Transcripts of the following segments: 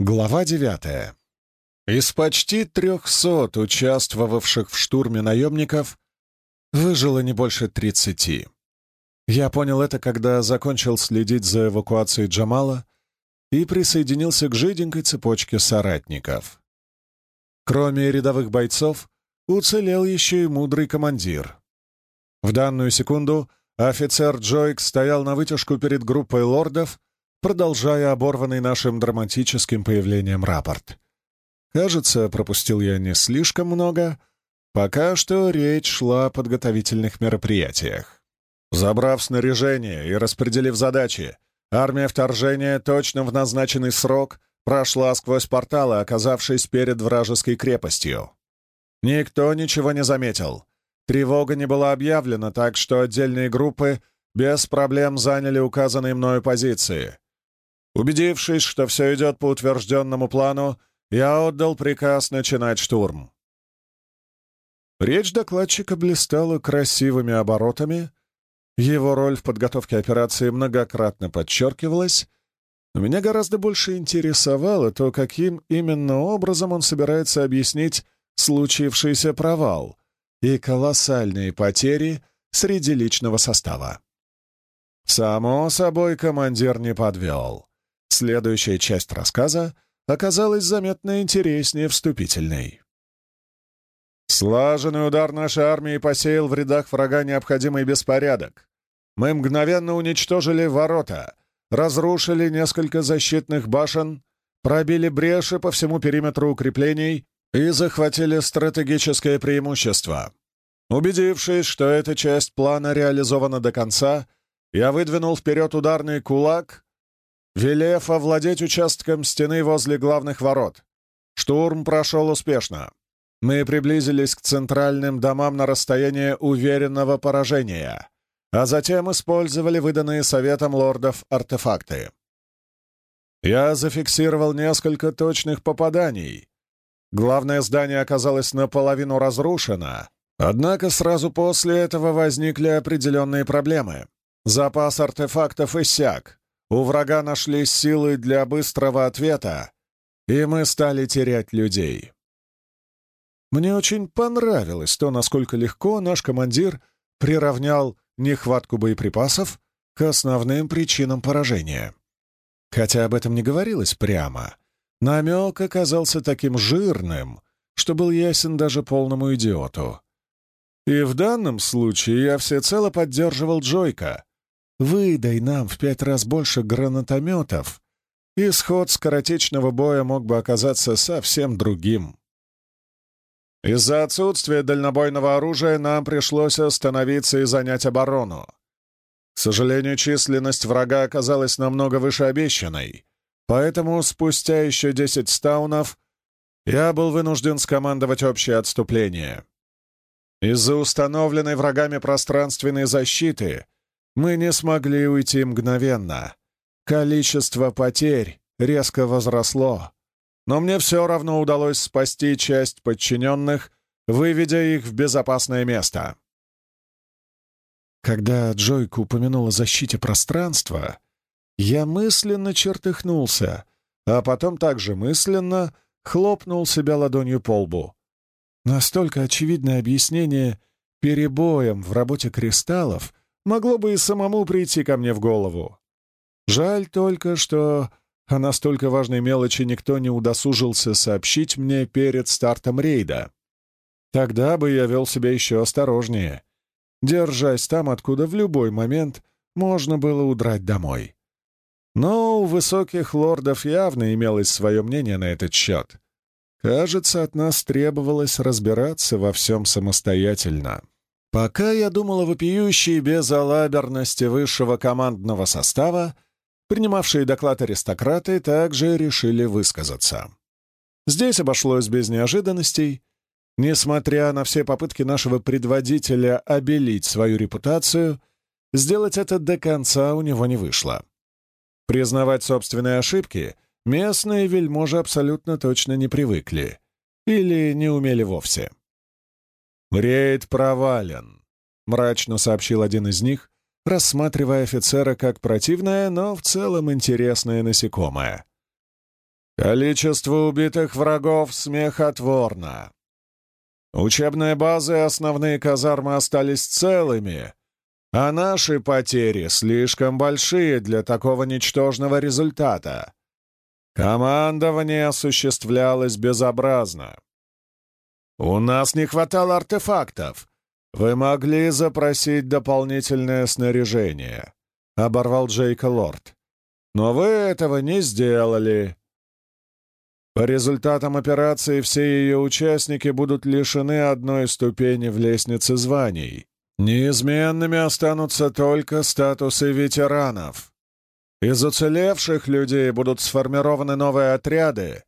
Глава девятая. Из почти трехсот участвовавших в штурме наемников выжило не больше тридцати. Я понял это, когда закончил следить за эвакуацией Джамала и присоединился к жиденькой цепочке соратников. Кроме рядовых бойцов, уцелел еще и мудрый командир. В данную секунду офицер Джойк стоял на вытяжку перед группой лордов, продолжая оборванный нашим драматическим появлением рапорт. Кажется, пропустил я не слишком много. Пока что речь шла о подготовительных мероприятиях. Забрав снаряжение и распределив задачи, армия вторжения точно в назначенный срок прошла сквозь порталы, оказавшись перед вражеской крепостью. Никто ничего не заметил. Тревога не была объявлена, так что отдельные группы без проблем заняли указанные мною позиции. Убедившись, что все идет по утвержденному плану, я отдал приказ начинать штурм. Речь докладчика блистала красивыми оборотами, его роль в подготовке операции многократно подчеркивалась, но меня гораздо больше интересовало то, каким именно образом он собирается объяснить случившийся провал и колоссальные потери среди личного состава. Само собой, командир не подвел. Следующая часть рассказа оказалась заметно интереснее вступительной. Слаженный удар нашей армии посеял в рядах врага необходимый беспорядок. Мы мгновенно уничтожили ворота, разрушили несколько защитных башен, пробили бреши по всему периметру укреплений и захватили стратегическое преимущество. Убедившись, что эта часть плана реализована до конца, я выдвинул вперед ударный кулак велев овладеть участком стены возле главных ворот. Штурм прошел успешно. Мы приблизились к центральным домам на расстояние уверенного поражения, а затем использовали выданные советом лордов артефакты. Я зафиксировал несколько точных попаданий. Главное здание оказалось наполовину разрушено, однако сразу после этого возникли определенные проблемы. Запас артефактов иссяк, у врага нашлись силы для быстрого ответа, и мы стали терять людей. Мне очень понравилось то, насколько легко наш командир приравнял нехватку боеприпасов к основным причинам поражения. Хотя об этом не говорилось прямо, намек оказался таким жирным, что был ясен даже полному идиоту. И в данном случае я всецело поддерживал Джойка, Выдай нам в пять раз больше гранатометов, исход скоротечного боя мог бы оказаться совсем другим. Из-за отсутствия дальнобойного оружия нам пришлось остановиться и занять оборону. К сожалению, численность врага оказалась намного выше обещанной, поэтому спустя еще десять стаунов я был вынужден скомандовать общее отступление. Из-за установленной врагами пространственной защиты — мы не смогли уйти мгновенно. Количество потерь резко возросло. Но мне все равно удалось спасти часть подчиненных, выведя их в безопасное место. Когда Джойк упомянул о защите пространства, я мысленно чертыхнулся, а потом также мысленно хлопнул себя ладонью по лбу. Настолько очевидное объяснение перебоем в работе кристаллов могло бы и самому прийти ко мне в голову. Жаль только, что о настолько важной мелочи никто не удосужился сообщить мне перед стартом рейда. Тогда бы я вел себя еще осторожнее, держась там, откуда в любой момент можно было удрать домой. Но у высоких лордов явно имелось свое мнение на этот счет. Кажется, от нас требовалось разбираться во всем самостоятельно. Пока я думал о вопиющей безалаберности высшего командного состава, принимавшие доклад аристократы также решили высказаться. Здесь обошлось без неожиданностей. Несмотря на все попытки нашего предводителя обелить свою репутацию, сделать это до конца у него не вышло. Признавать собственные ошибки местные вельможи абсолютно точно не привыкли или не умели вовсе. «Рейд провален», — мрачно сообщил один из них, рассматривая офицера как противное, но в целом интересное насекомое. Количество убитых врагов смехотворно. Учебные базы и основные казармы остались целыми, а наши потери слишком большие для такого ничтожного результата. Командование осуществлялось безобразно. У нас не хватало артефактов. Вы могли запросить дополнительное снаряжение, — оборвал Джейка Лорд. Но вы этого не сделали. По результатам операции все ее участники будут лишены одной ступени в лестнице званий. Неизменными останутся только статусы ветеранов. Из уцелевших людей будут сформированы новые отряды,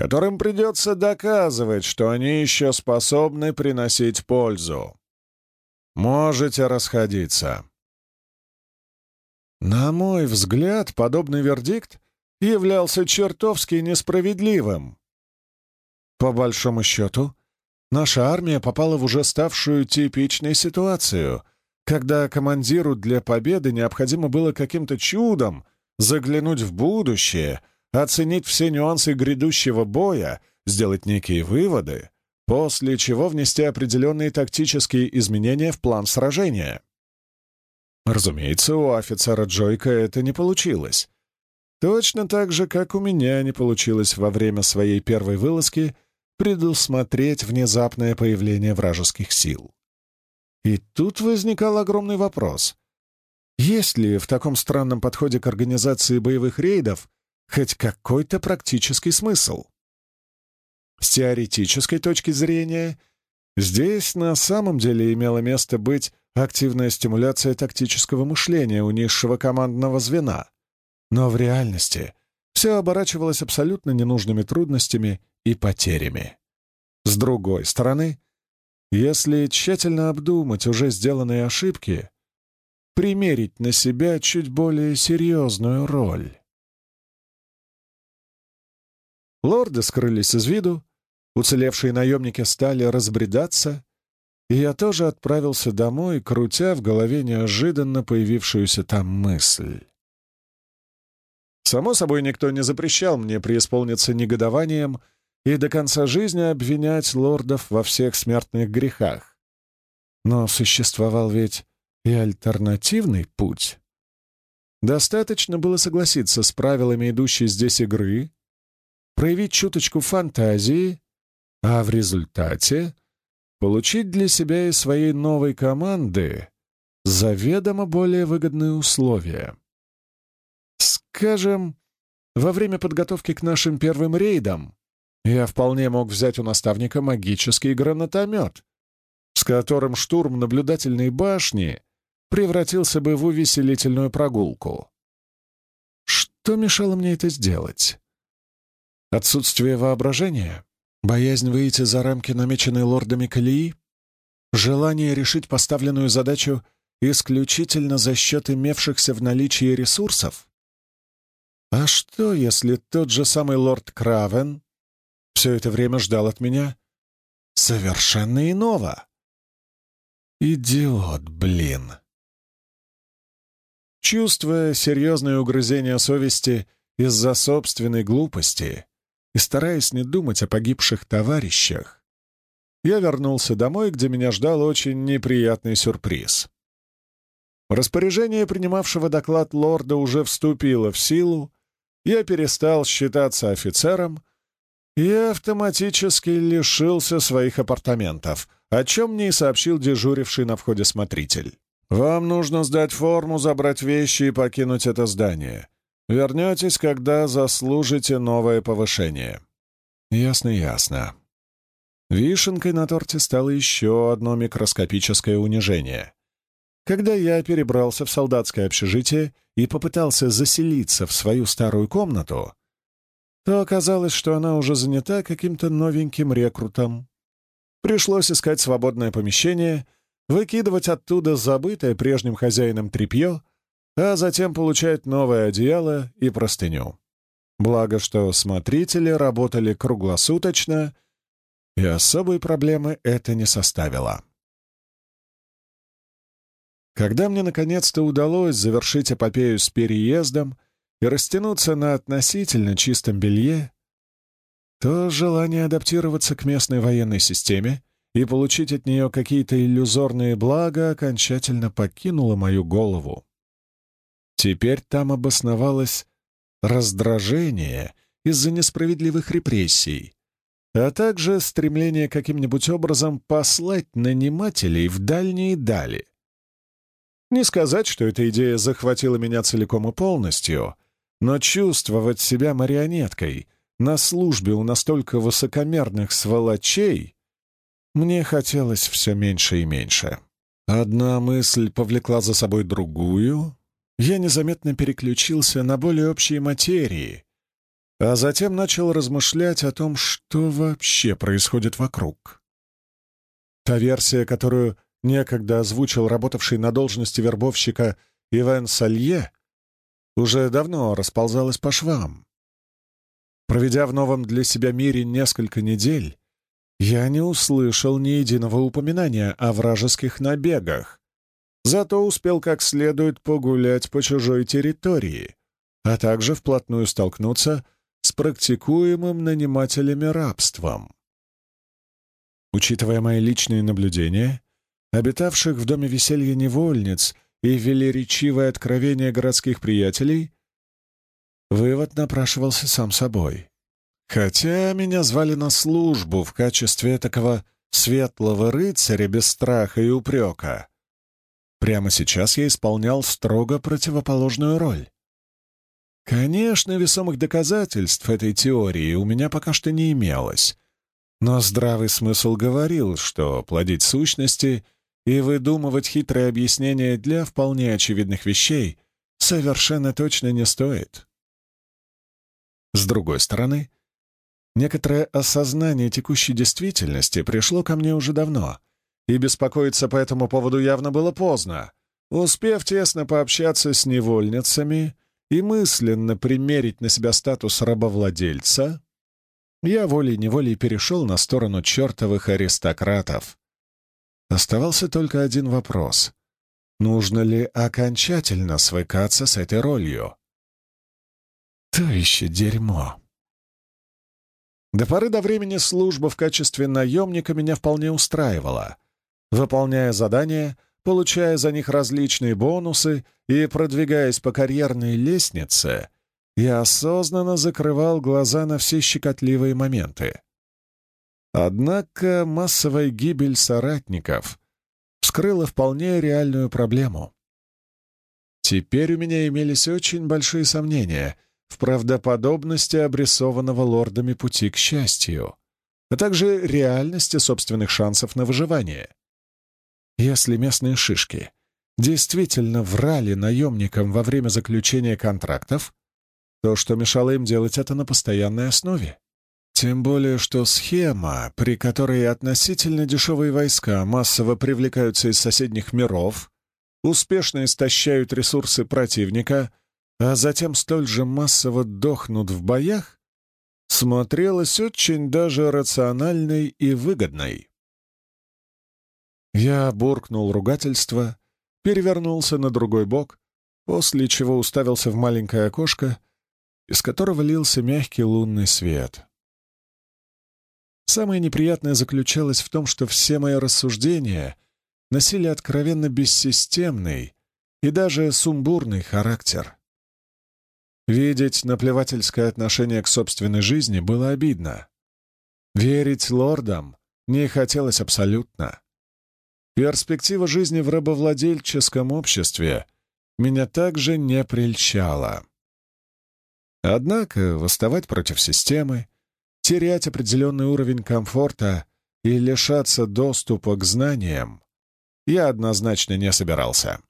которым придется доказывать, что они еще способны приносить пользу. Можете расходиться. На мой взгляд, подобный вердикт являлся чертовски несправедливым. По большому счету, наша армия попала в уже ставшую типичной ситуацию, когда командиру для победы необходимо было каким-то чудом заглянуть в будущее, оценить все нюансы грядущего боя, сделать некие выводы, после чего внести определенные тактические изменения в план сражения. Разумеется, у офицера Джойка это не получилось. Точно так же, как у меня не получилось во время своей первой вылазки предусмотреть внезапное появление вражеских сил. И тут возникал огромный вопрос. Есть ли в таком странном подходе к организации боевых рейдов хоть какой-то практический смысл? С теоретической точки зрения, здесь на самом деле имело место быть активная стимуляция тактического мышления у низшего командного звена. Но в реальности все оборачивалось абсолютно ненужными трудностями и потерями. С другой стороны, если тщательно обдумать уже сделанные ошибки, примерить на себя чуть более серьезную роль. Лорды скрылись из виду, уцелевшие наемники стали разбредаться, и я тоже отправился домой, крутя в голове неожиданно появившуюся там мысль. Само собой, никто не запрещал мне преисполниться негодованием и до конца жизни обвинять лордов во всех смертных грехах. Но существовал ведь и альтернативный путь. Достаточно было согласиться с правилами идущей здесь игры, проявить чуточку фантазии, а в результате получить для себя и своей новой команды заведомо более выгодные условия. Скажем, во время подготовки к нашим первым рейдам я вполне мог взять у наставника магический гранатомет, с которым штурм наблюдательной башни превратился бы в увеселительную прогулку. Что мешало мне это сделать? Отсутствие воображения? Боязнь выйти за рамки намеченной лордами колеи? Желание решить поставленную задачу исключительно за счет имевшихся в наличии ресурсов? А что, если тот же самый лорд Кравен все это время ждал от меня совершенно иного? Идиот, блин. Чувствуя серьезное угрызение совести из-за собственной глупости и стараясь не думать о погибших товарищах, я вернулся домой, где меня ждал очень неприятный сюрприз. Распоряжение принимавшего доклад лорда уже вступило в силу, я перестал считаться офицером и автоматически лишился своих апартаментов, о чем мне и сообщил дежуривший на входе смотритель. «Вам нужно сдать форму, забрать вещи и покинуть это здание. Вернетесь, когда заслужите новое повышение». «Ясно, ясно». Вишенкой на торте стало еще одно микроскопическое унижение. Когда я перебрался в солдатское общежитие и попытался заселиться в свою старую комнату, то оказалось, что она уже занята каким-то новеньким рекрутом. Пришлось искать свободное помещение — выкидывать оттуда забытое прежним хозяином тряпье, а затем получать новое одеяло и простыню. Благо, что смотрители работали круглосуточно, и особой проблемы это не составило. Когда мне наконец-то удалось завершить эпопею с переездом и растянуться на относительно чистом белье, то желание адаптироваться к местной военной системе и получить от нее какие-то иллюзорные блага окончательно покинуло мою голову. Теперь там обосновалось раздражение из-за несправедливых репрессий, а также стремление каким-нибудь образом послать нанимателей в дальние дали. Не сказать, что эта идея захватила меня целиком и полностью, но чувствовать себя марионеткой на службе у настолько высокомерных сволочей мне хотелось все меньше и меньше. Одна мысль повлекла за собой другую, я незаметно переключился на более общие материи, а затем начал размышлять о том, что вообще происходит вокруг. Та версия, которую некогда озвучил работавший на должности вербовщика Ивен Салье, уже давно расползалась по швам. Проведя в новом для себя мире несколько недель, я не услышал ни единого упоминания о вражеских набегах, зато успел как следует погулять по чужой территории, а также вплотную столкнуться с практикуемым нанимателями рабством. Учитывая мои личные наблюдения, обитавших в доме веселья невольниц и велеречивое откровение городских приятелей, вывод напрашивался сам собой. Хотя меня звали на службу в качестве такого светлого рыцаря без страха и упрека, прямо сейчас я исполнял строго противоположную роль. Конечно, весомых доказательств этой теории у меня пока что не имелось, но здравый смысл говорил, что плодить сущности и выдумывать хитрые объяснения для вполне очевидных вещей совершенно точно не стоит. С другой стороны, некоторое осознание текущей действительности пришло ко мне уже давно, и беспокоиться по этому поводу явно было поздно. Успев тесно пообщаться с невольницами и мысленно примерить на себя статус рабовладельца, я волей-неволей перешел на сторону чертовых аристократов. Оставался только один вопрос. Нужно ли окончательно свыкаться с этой ролью? То еще дерьмо. До поры до времени служба в качестве наемника меня вполне устраивала. Выполняя задания — получая за них различные бонусы и продвигаясь по карьерной лестнице, я осознанно закрывал глаза на все щекотливые моменты. Однако массовая гибель соратников вскрыла вполне реальную проблему. Теперь у меня имелись очень большие сомнения в правдоподобности обрисованного лордами пути к счастью, а также реальности собственных шансов на выживание. Если местные шишки действительно врали наемникам во время заключения контрактов, то что мешало им делать это на постоянной основе? Тем более, что схема, при которой относительно дешевые войска массово привлекаются из соседних миров, успешно истощают ресурсы противника, а затем столь же массово дохнут в боях, смотрелась очень даже рациональной и выгодной. Я буркнул ругательство, перевернулся на другой бок, после чего уставился в маленькое окошко, из которого лился мягкий лунный свет. Самое неприятное заключалось в том, что все мои рассуждения носили откровенно бессистемный и даже сумбурный характер. Видеть наплевательское отношение к собственной жизни было обидно. Верить лордам не хотелось абсолютно. Перспектива жизни в рабовладельческом обществе меня также не прельщала. Однако восставать против системы, терять определенный уровень комфорта и лишаться доступа к знаниям я однозначно не собирался.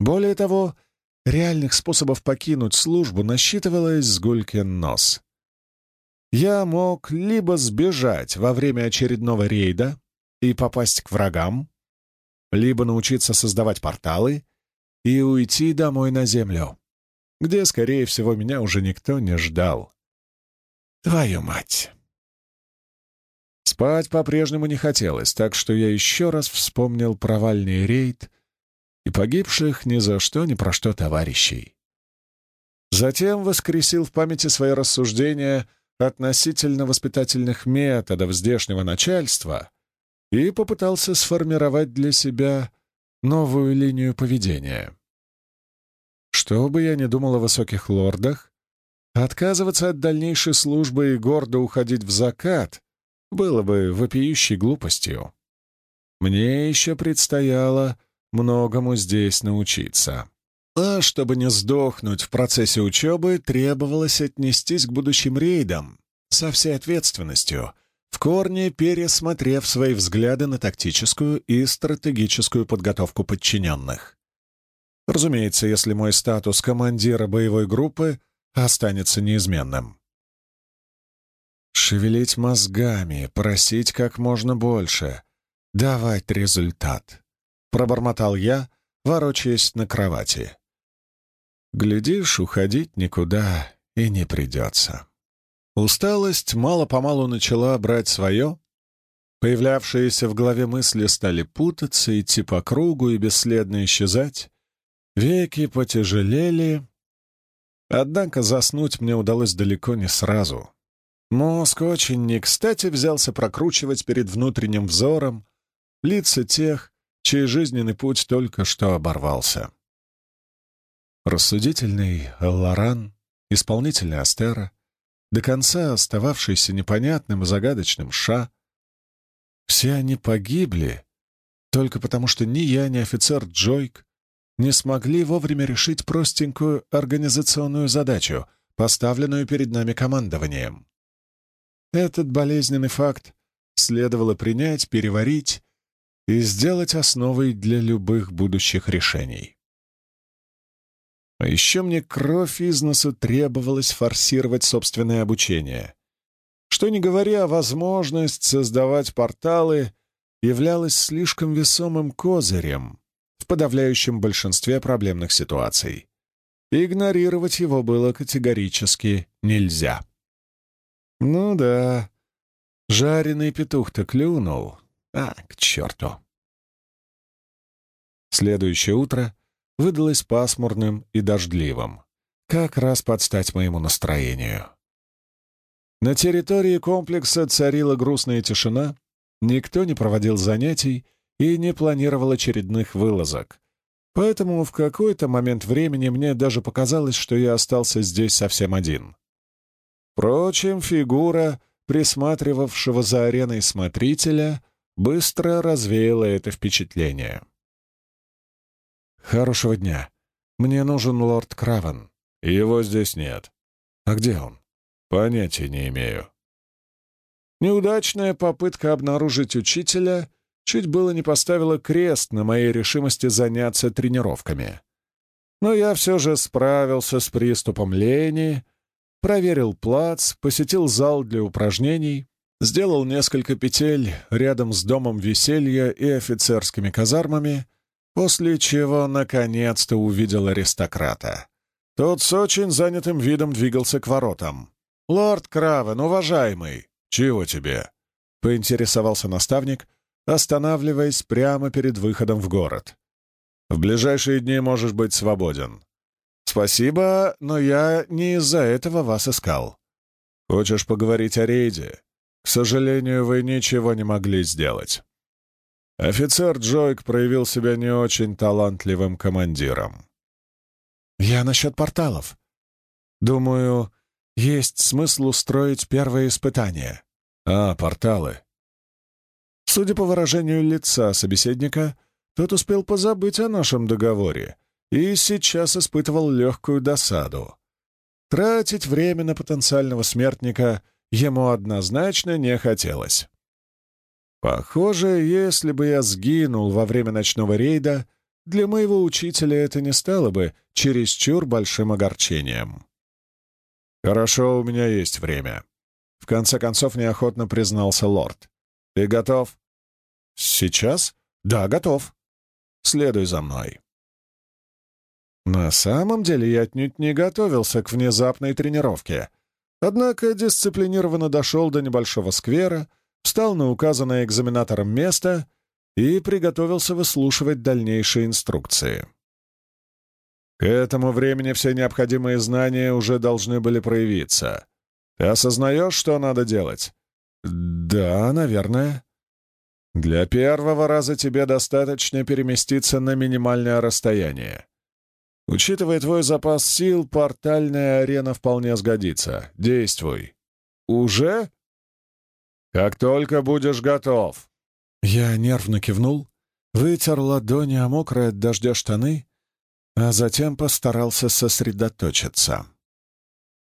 Более того, реальных способов покинуть службу насчитывалось с гулькин нос. Я мог либо сбежать во время очередного рейда и попасть к врагам, либо научиться создавать порталы и уйти домой на Землю, где, скорее всего, меня уже никто не ждал. Твою мать! Спать по-прежнему не хотелось, так что я еще раз вспомнил провальный рейд и погибших ни за что ни про что товарищей. Затем воскресил в памяти свои рассуждения относительно воспитательных методов здешнего начальства и попытался сформировать для себя новую линию поведения. Что бы я ни думал о высоких лордах, отказываться от дальнейшей службы и гордо уходить в закат было бы вопиющей глупостью. Мне еще предстояло многому здесь научиться. А чтобы не сдохнуть в процессе учебы, требовалось отнестись к будущим рейдам со всей ответственностью, в корне пересмотрев свои взгляды на тактическую и стратегическую подготовку подчиненных. Разумеется, если мой статус командира боевой группы останется неизменным. Шевелить мозгами, просить как можно больше, давать результат. Пробормотал я, ворочаясь на кровати. Глядишь, уходить никуда и не придется. Усталость мало-помалу начала брать свое. Появлявшиеся в голове мысли стали путаться, идти по кругу и бесследно исчезать. Веки потяжелели. Однако заснуть мне удалось далеко не сразу. Мозг очень не кстати взялся прокручивать перед внутренним взором лица тех, чей жизненный путь только что оборвался. Рассудительный Лоран, исполнительный Астера, до конца остававшийся непонятным и загадочным Ша. Все они погибли только потому, что ни я, ни офицер Джойк не смогли вовремя решить простенькую организационную задачу, поставленную перед нами командованием. Этот болезненный факт следовало принять, переварить и сделать основой для любых будущих решений. А еще мне кровь из носу требовалось форсировать собственное обучение. Что не говоря, возможность создавать порталы являлась слишком весомым козырем в подавляющем большинстве проблемных ситуаций. Игнорировать его было категорически нельзя. Ну да, жареный петух-то клюнул. А, к черту. Следующее утро выдалось пасмурным и дождливым, как раз под стать моему настроению. На территории комплекса царила грустная тишина, никто не проводил занятий и не планировал очередных вылазок, поэтому в какой-то момент времени мне даже показалось, что я остался здесь совсем один. Впрочем, фигура, присматривавшего за ареной смотрителя, быстро развеяла это впечатление. «Хорошего дня. Мне нужен лорд Кравен. Его здесь нет. А где он?» «Понятия не имею». Неудачная попытка обнаружить учителя чуть было не поставила крест на моей решимости заняться тренировками. Но я все же справился с приступом лени, проверил плац, посетил зал для упражнений, сделал несколько петель рядом с домом веселья и офицерскими казармами после чего наконец-то увидел аристократа. Тот с очень занятым видом двигался к воротам. «Лорд Кравен, уважаемый!» «Чего тебе?» — поинтересовался наставник, останавливаясь прямо перед выходом в город. «В ближайшие дни можешь быть свободен». «Спасибо, но я не из-за этого вас искал. Хочешь поговорить о рейде? К сожалению, вы ничего не могли сделать». Офицер Джойк проявил себя не очень талантливым командиром. «Я насчет порталов. Думаю, есть смысл устроить первое испытание». «А, порталы». Судя по выражению лица собеседника, тот успел позабыть о нашем договоре и сейчас испытывал легкую досаду. Тратить время на потенциального смертника ему однозначно не хотелось. Похоже, если бы я сгинул во время ночного рейда, для моего учителя это не стало бы чересчур большим огорчением. «Хорошо, у меня есть время», — в конце концов неохотно признался лорд. «Ты готов?» «Сейчас? Да, готов. Следуй за мной». На самом деле я отнюдь не готовился к внезапной тренировке, однако дисциплинированно дошел до небольшого сквера, встал на указанное экзаменатором место и приготовился выслушивать дальнейшие инструкции. К этому времени все необходимые знания уже должны были проявиться. Ты осознаешь, что надо делать?» «Да, наверное». «Для первого раза тебе достаточно переместиться на минимальное расстояние. Учитывая твой запас сил, портальная арена вполне сгодится. Действуй». «Уже?» «Как только будешь готов». Я нервно кивнул, вытер ладони о мокрые от дождя штаны, а затем постарался сосредоточиться.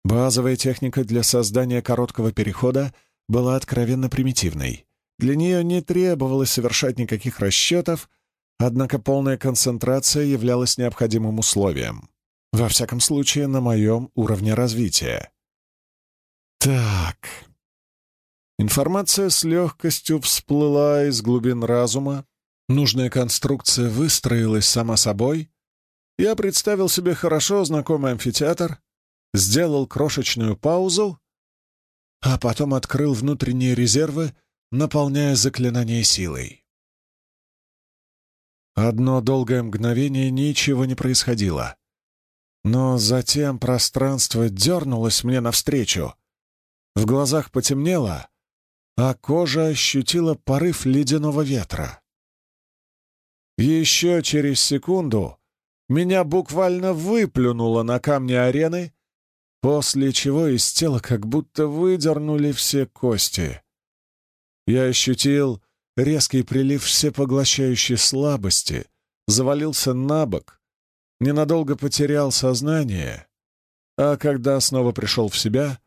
Базовая техника для создания короткого перехода была откровенно примитивной. Для нее не требовалось совершать никаких расчетов, однако полная концентрация являлась необходимым условием. Во всяком случае, на моем уровне развития. Так. Информация с легкостью всплыла из глубин разума, нужная конструкция выстроилась сама собой. Я представил себе хорошо знакомый амфитеатр, сделал крошечную паузу, а потом открыл внутренние резервы, наполняя заклинание силой. Одно долгое мгновение ничего не происходило. Но затем пространство дернулось мне навстречу. В глазах потемнело, а кожа ощутила порыв ледяного ветра. Еще через секунду меня буквально выплюнуло на камни арены, после чего из тела как будто выдернули все кости. Я ощутил резкий прилив всепоглощающей слабости, завалился на бок, ненадолго потерял сознание, а когда снова пришел в себя,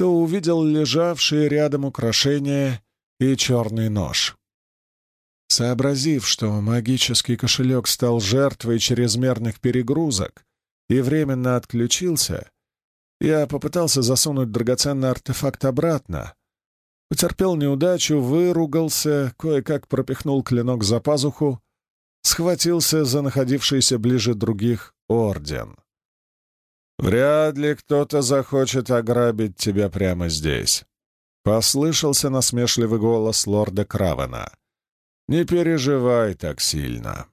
то увидел лежавшие рядом украшения и черный нож. Сообразив, что магический кошелек стал жертвой чрезмерных перегрузок и временно отключился, я попытался засунуть драгоценный артефакт обратно. Потерпел неудачу, выругался, кое-как пропихнул клинок за пазуху, схватился за находившийся ближе других орден. «Вряд ли кто-то захочет ограбить тебя прямо здесь», — послышался насмешливый голос лорда Кравена. «Не переживай так сильно».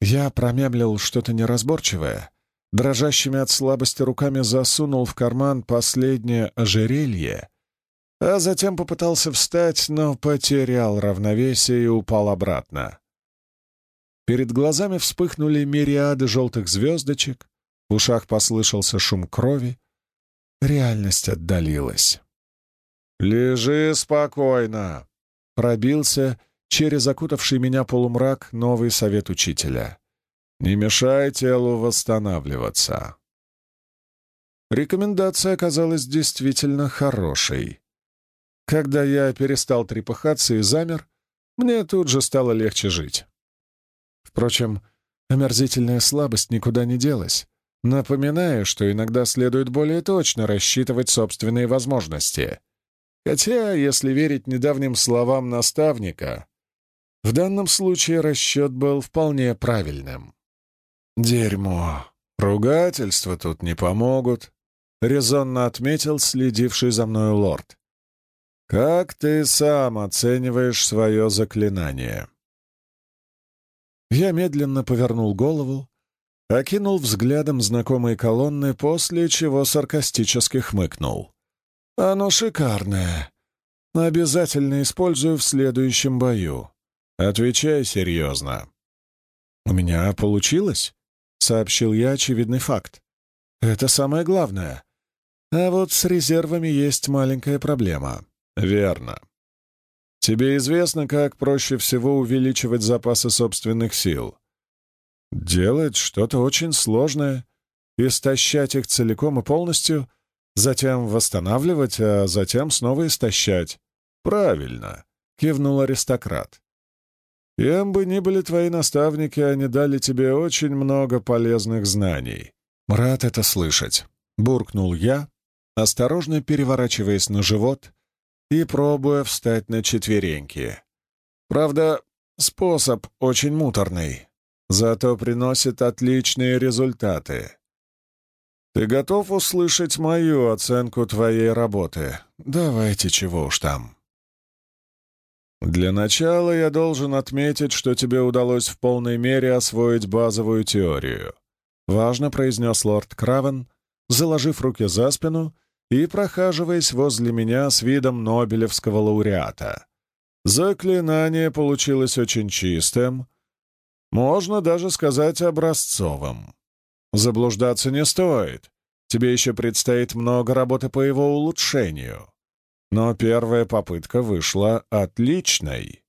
Я промямлил что-то неразборчивое, дрожащими от слабости руками засунул в карман последнее ожерелье, а затем попытался встать, но потерял равновесие и упал обратно. Перед глазами вспыхнули мириады желтых звездочек, в ушах послышался шум крови. Реальность отдалилась. «Лежи спокойно!» — пробился через окутавший меня полумрак новый совет учителя. Не мешай телу восстанавливаться. Рекомендация оказалась действительно хорошей. Когда я перестал трепыхаться и замер, мне тут же стало легче жить. Впрочем, омерзительная слабость никуда не делась, напоминая, что иногда следует более точно рассчитывать собственные возможности. Хотя, если верить недавним словам наставника, в данном случае расчет был вполне правильным. «Дерьмо. Ругательства тут не помогут», — резонно отметил следивший за мной лорд. «Как ты сам оцениваешь свое заклинание?» Я медленно повернул голову, окинул взглядом знакомые колонны, после чего саркастически хмыкнул. «Оно шикарное. Обязательно использую в следующем бою. Отвечай серьезно». «У меня получилось?» сообщил я очевидный факт. Это самое главное. А вот с резервами есть маленькая проблема. Верно. Тебе известно, как проще всего увеличивать запасы собственных сил. Делать что-то очень сложное, истощать их целиком и полностью, затем восстанавливать, а затем снова истощать. Правильно, кивнул аристократ. Кем бы ни были твои наставники, они дали тебе очень много полезных знаний. Рад это слышать. Буркнул я, осторожно переворачиваясь на живот и пробуя встать на четвереньки. Правда, способ очень муторный, зато приносит отличные результаты. Ты готов услышать мою оценку твоей работы? Давайте, чего уж там. Для начала я должен отметить, что тебе удалось в полной мере освоить базовую теорию. Важно произнес лорд Кравен, заложив руки за спину и прохаживаясь возле меня с видом Нобелевского лауреата. Заклинание получилось очень чистым, можно даже сказать образцовым. Заблуждаться не стоит. Тебе еще предстоит много работы по его улучшению. Но первая попытка вышла отличной.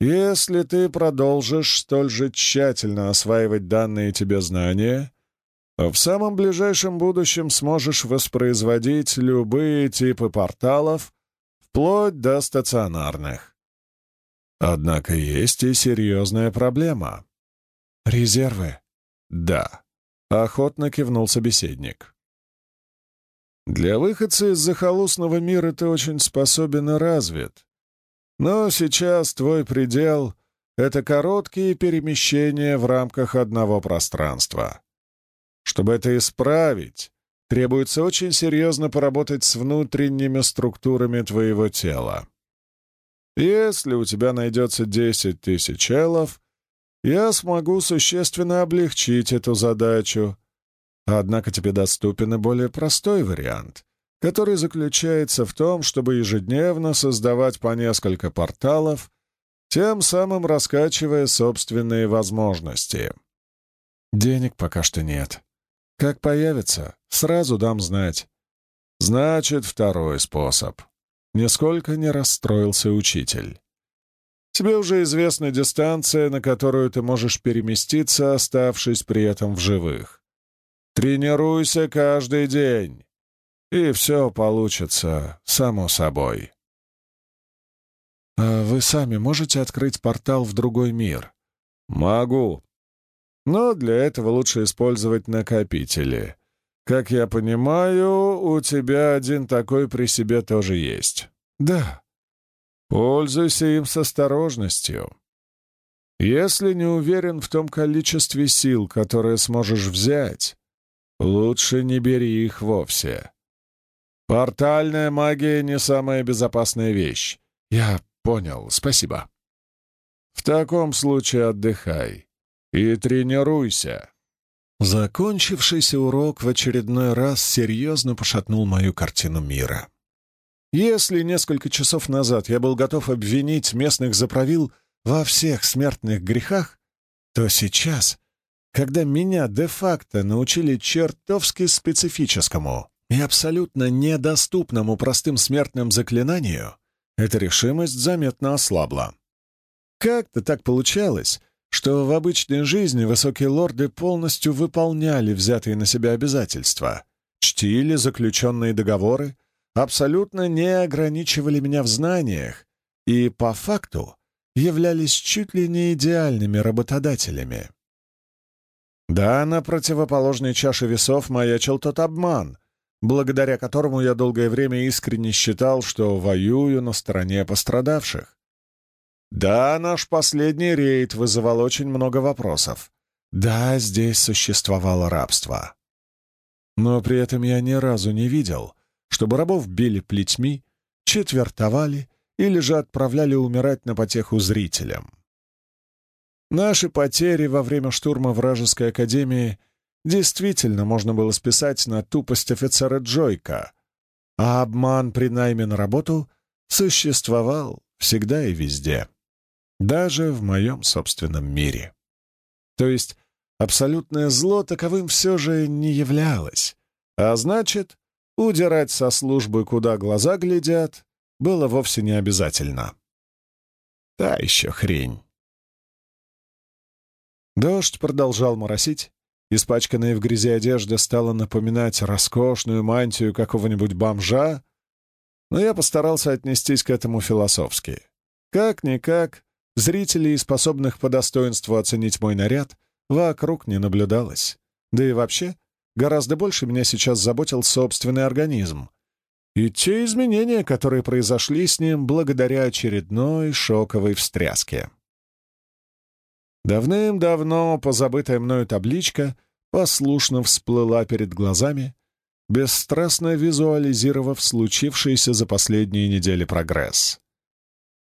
Если ты продолжишь столь же тщательно осваивать данные тебе знания, в самом ближайшем будущем сможешь воспроизводить любые типы порталов, вплоть до стационарных. Однако есть и серьезная проблема. «Резервы?» «Да», — охотно кивнул собеседник. «Для выходца из захолустного мира ты очень способен и развит. Но сейчас твой предел — это короткие перемещения в рамках одного пространства. Чтобы это исправить, требуется очень серьезно поработать с внутренними структурами твоего тела. Если у тебя найдется десять тысяч элов, я смогу существенно облегчить эту задачу. Однако тебе доступен и более простой вариант, который заключается в том, чтобы ежедневно создавать по несколько порталов, тем самым раскачивая собственные возможности. Денег пока что нет. Как появится, сразу дам знать. Значит, второй способ. Нисколько не расстроился учитель. Тебе уже известна дистанция, на которую ты можешь переместиться, оставшись при этом в живых. Тренируйся каждый день, и все получится само собой. А вы сами можете открыть портал в другой мир? Могу. Но для этого лучше использовать накопители. Как я понимаю, у тебя один такой при себе тоже есть. Да. Пользуйся им с осторожностью. Если не уверен в том количестве сил, которые сможешь взять, лучше не бери их вовсе. Портальная магия не самая безопасная вещь. Я понял, спасибо. В таком случае отдыхай и тренируйся. Закончившийся урок в очередной раз серьезно пошатнул мою картину мира. Если несколько часов назад я был готов обвинить местных заправил во всех смертных грехах, то сейчас, когда меня де-факто научили чертовски специфическому и абсолютно недоступному простым смертным заклинанию, эта решимость заметно ослабла. Как-то так получалось, что в обычной жизни высокие лорды полностью выполняли взятые на себя обязательства, чтили заключенные договоры, абсолютно не ограничивали меня в знаниях и, по факту, являлись чуть ли не идеальными работодателями. Да, на противоположной чаше весов маячил тот обман, благодаря которому я долгое время искренне считал, что воюю на стороне пострадавших. Да, наш последний рейд вызывал очень много вопросов. Да, здесь существовало рабство. Но при этом я ни разу не видел, чтобы рабов били плетьми, четвертовали или же отправляли умирать на потеху зрителям. Наши потери во время штурма вражеской академии действительно можно было списать на тупость офицера Джойка, а обман при найме на работу существовал всегда и везде, даже в моем собственном мире. То есть абсолютное зло таковым все же не являлось, а значит, Удирать со службы, куда глаза глядят, было вовсе не обязательно. Та еще хрень. Дождь продолжал моросить. Испачканная в грязи одежда стала напоминать роскошную мантию какого-нибудь бомжа, но я постарался отнестись к этому философски. Как-никак, зрителей, способных по достоинству оценить мой наряд, вокруг не наблюдалось. Да и вообще, Гораздо больше меня сейчас заботил собственный организм и те изменения, которые произошли с ним благодаря очередной шоковой встряске. Давным-давно позабытая мною табличка послушно всплыла перед глазами, бесстрастно визуализировав случившийся за последние недели прогресс.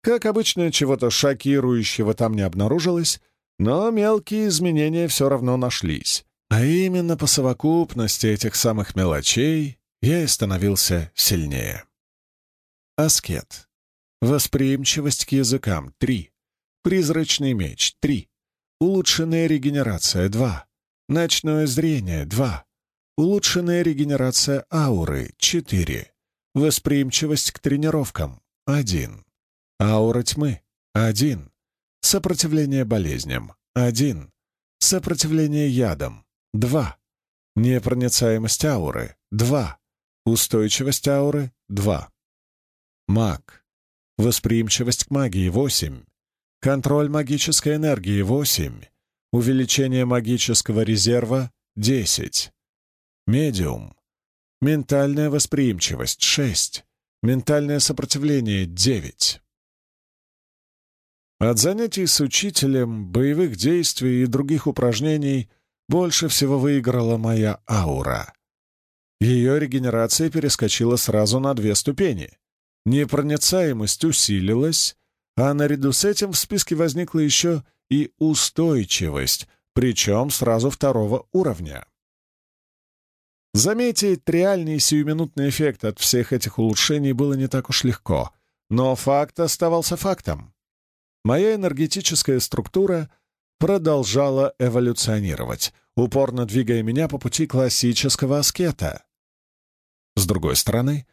Как обычно, чего-то шокирующего там не обнаружилось, но мелкие изменения все равно нашлись, А именно по совокупности этих самых мелочей я и становился сильнее. Аскет. Восприимчивость к языкам — три. Призрачный меч — три. Улучшенная регенерация — два. Ночное зрение — два. Улучшенная регенерация ауры — четыре. Восприимчивость к тренировкам — один. Аура тьмы — один. Сопротивление болезням — один. Сопротивление ядам — два. Непроницаемость ауры — два. Устойчивость ауры — два. Маг. Восприимчивость к магии — восемь. Контроль магической энергии — восемь. Увеличение магического резерва — десять. Медиум. Ментальная восприимчивость — шесть. Ментальное сопротивление — девять. От занятий с учителем, боевых действий и других упражнений больше всего выиграла моя аура. Ее регенерация перескочила сразу на две ступени. Непроницаемость усилилась, а наряду с этим в списке возникла еще и устойчивость, причем сразу второго уровня. Заметить реальный сиюминутный эффект от всех этих улучшений было не так уж легко, но факт оставался фактом моя энергетическая структура продолжала эволюционировать, упорно двигая меня по пути классического аскета. С другой стороны,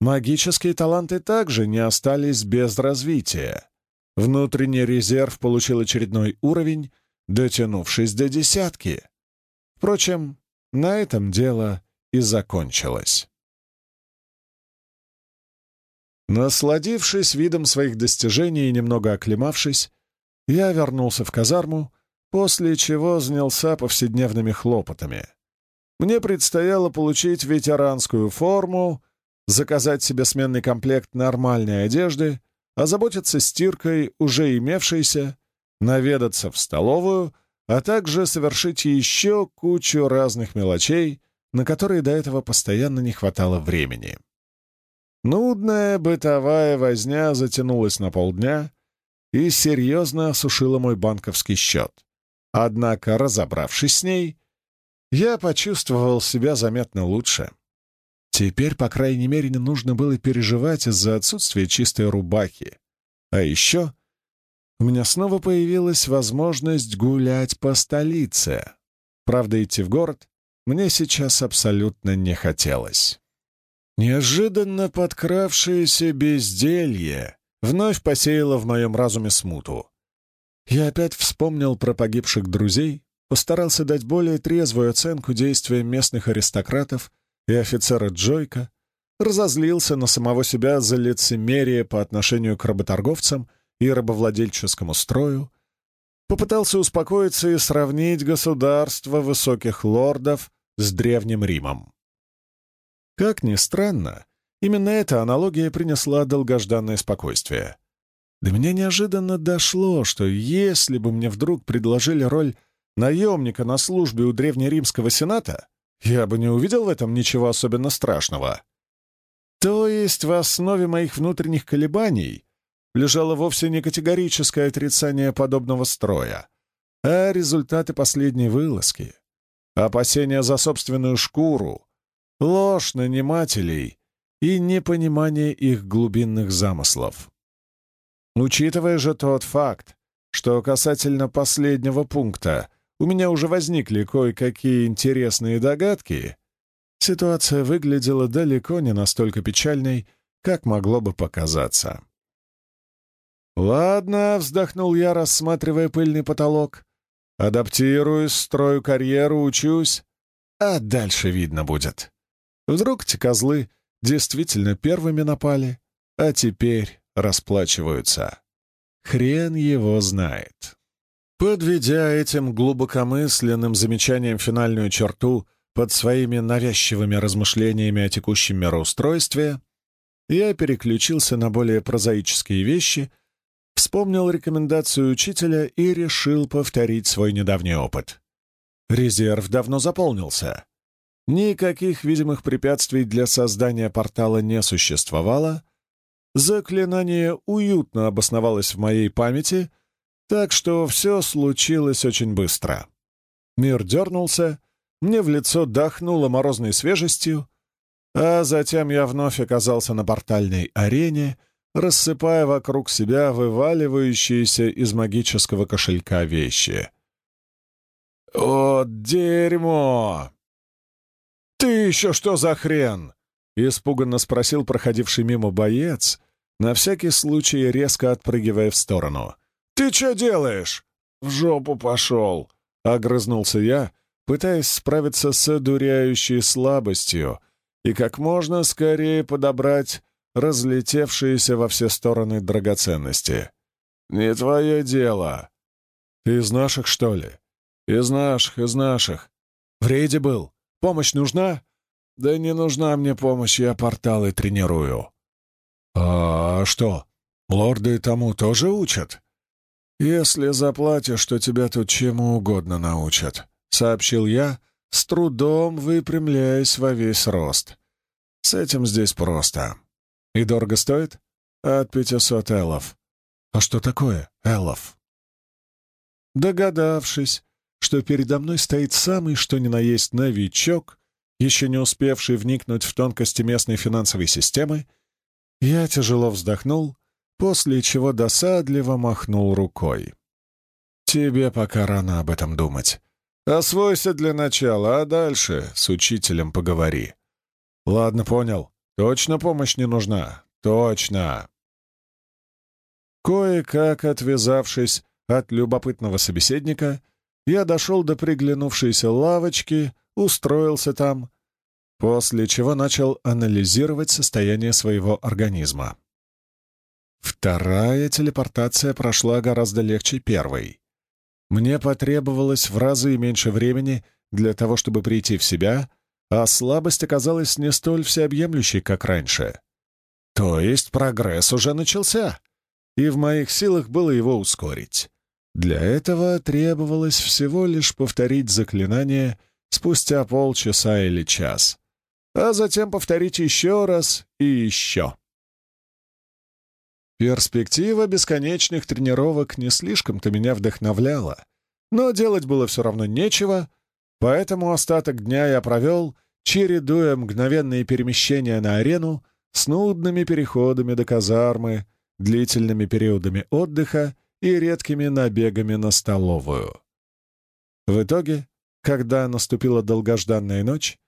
магические таланты также не остались без развития. Внутренний резерв получил очередной уровень, дотянувшись до десятки. Впрочем, на этом дело и закончилось. Насладившись видом своих достижений и немного оклемавшись, я вернулся в казарму, после чего занялся повседневными хлопотами. Мне предстояло получить ветеранскую форму, заказать себе сменный комплект нормальной одежды, озаботиться стиркой уже имевшейся, наведаться в столовую, а также совершить еще кучу разных мелочей, на которые до этого постоянно не хватало времени. Нудная бытовая возня затянулась на полдня и серьезно осушила мой банковский счет. Однако, разобравшись с ней, я почувствовал себя заметно лучше. Теперь, по крайней мере, не нужно было переживать из-за отсутствия чистой рубахи. А еще у меня снова появилась возможность гулять по столице. Правда, идти в город мне сейчас абсолютно не хотелось. Неожиданно подкравшееся безделье вновь посеяло в моем разуме смуту. Я опять вспомнил про погибших друзей, постарался дать более трезвую оценку действиям местных аристократов и офицера Джойка, разозлился на самого себя за лицемерие по отношению к работорговцам и рабовладельческому строю, попытался успокоиться и сравнить государство высоких лордов с Древним Римом. Как ни странно, именно эта аналогия принесла долгожданное спокойствие. До меня неожиданно дошло, что если бы мне вдруг предложили роль наемника на службе у древнеримского сената, я бы не увидел в этом ничего особенно страшного. То есть в основе моих внутренних колебаний лежало вовсе не категорическое отрицание подобного строя, а результаты последней вылазки, опасения за собственную шкуру, ложь нанимателей и непонимание их глубинных замыслов. Учитывая же тот факт, что касательно последнего пункта у меня уже возникли кое-какие интересные догадки, ситуация выглядела далеко не настолько печальной, как могло бы показаться. «Ладно», — вздохнул я, рассматривая пыльный потолок. «Адаптируюсь, строю карьеру, учусь, а дальше видно будет». Вдруг эти козлы действительно первыми напали, а теперь расплачиваются. Хрен его знает. Подведя этим глубокомысленным замечанием финальную черту под своими навязчивыми размышлениями о текущем мироустройстве, я переключился на более прозаические вещи, вспомнил рекомендацию учителя и решил повторить свой недавний опыт. Резерв давно заполнился. Никаких видимых препятствий для создания портала не существовало. Заклинание уютно обосновалось в моей памяти, так что все случилось очень быстро. Мир дернулся, мне в лицо дохнуло морозной свежестью, а затем я вновь оказался на портальной арене, рассыпая вокруг себя вываливающиеся из магического кошелька вещи. «О, дерьмо!» «Ты еще что за хрен?» — испуганно спросил проходивший мимо боец, на всякий случай резко отпрыгивая в сторону. «Ты что делаешь?» «В жопу пошел!» — огрызнулся я, пытаясь справиться с одуряющей слабостью и как можно скорее подобрать разлетевшиеся во все стороны драгоценности. «Не твое дело!» «Из наших, что ли?» «Из наших, из наших. В рейде был. Помощь нужна?» «Да не нужна мне помощь, я порталы тренирую». «А что, лорды тому тоже учат?» «Если заплатишь, что тебя тут чему угодно научат», — сообщил я, с трудом выпрямляясь во весь рост. «С этим здесь просто. И дорого стоит?» «От пятисот эллов». «А что такое эллов?» Догадавшись, что передо мной стоит самый что ни на есть новичок, еще не успевший вникнуть в тонкости местной финансовой системы, я тяжело вздохнул, после чего досадливо махнул рукой. «Тебе пока рано об этом думать. Освойся для начала, а дальше с учителем поговори». «Ладно, понял. Точно помощь не нужна? Точно!» Кое-как отвязавшись от любопытного собеседника, я дошел до приглянувшейся лавочки, устроился там, после чего начал анализировать состояние своего организма. Вторая телепортация прошла гораздо легче первой. Мне потребовалось в разы меньше времени для того, чтобы прийти в себя, а слабость оказалась не столь всеобъемлющей, как раньше. То есть прогресс уже начался, и в моих силах было его ускорить. Для этого требовалось всего лишь повторить заклинание спустя полчаса или час, а затем повторить еще раз и еще. Перспектива бесконечных тренировок не слишком-то меня вдохновляла, но делать было все равно нечего, поэтому остаток дня я провел, чередуя мгновенные перемещения на арену с нудными переходами до казармы, длительными периодами отдыха и редкими набегами на столовую. В итоге, когда наступила долгожданная ночь,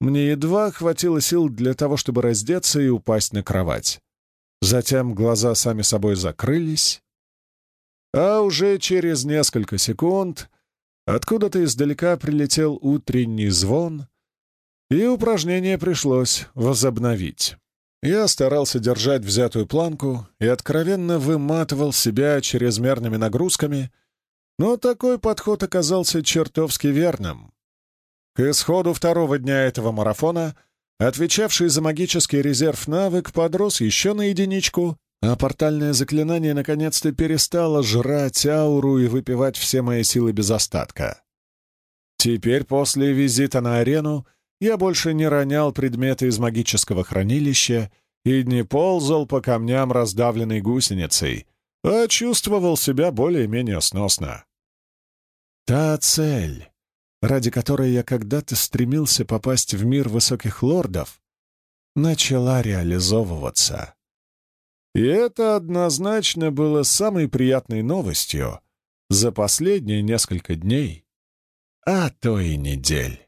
мне едва хватило сил для того, чтобы раздеться и упасть на кровать. Затем глаза сами собой закрылись, а уже через несколько секунд откуда-то издалека прилетел утренний звон, и упражнение пришлось возобновить. Я старался держать взятую планку и откровенно выматывал себя чрезмерными нагрузками, но такой подход оказался чертовски верным. К исходу второго дня этого марафона — Отвечавший за магический резерв навык подрос еще на единичку, а портальное заклинание наконец-то перестало жрать ауру и выпивать все мои силы без остатка. Теперь, после визита на арену, я больше не ронял предметы из магического хранилища и не ползал по камням раздавленной гусеницей, а чувствовал себя более-менее сносно. Та цель, ради которой я когда-то стремился попасть в мир высоких лордов, начала реализовываться. И это однозначно было самой приятной новостью за последние несколько дней, а то и недель.